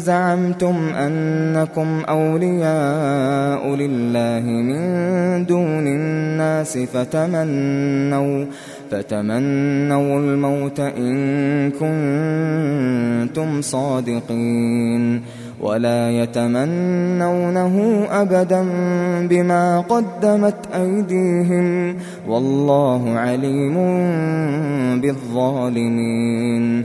زعمتم أنكم أولياء لله من دون الناس فتمنوا فتمنوا الموت إن كنتم صادقين. ولا يتمنونه أبدا بما قدمت أيديهم. والله عليم بالظالمين.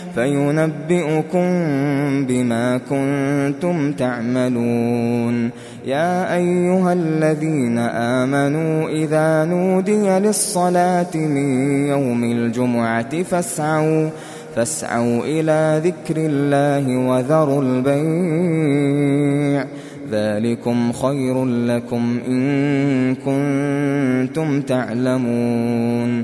بما كنتم تعملون. يا أيها الذين آمنوا إذا نودي للصلاة من يوم الجمعة فاسعوا فاسعوا إلى ذكر الله وذروا البيع. ذلكم خير لكم إن كنتم تعلمون.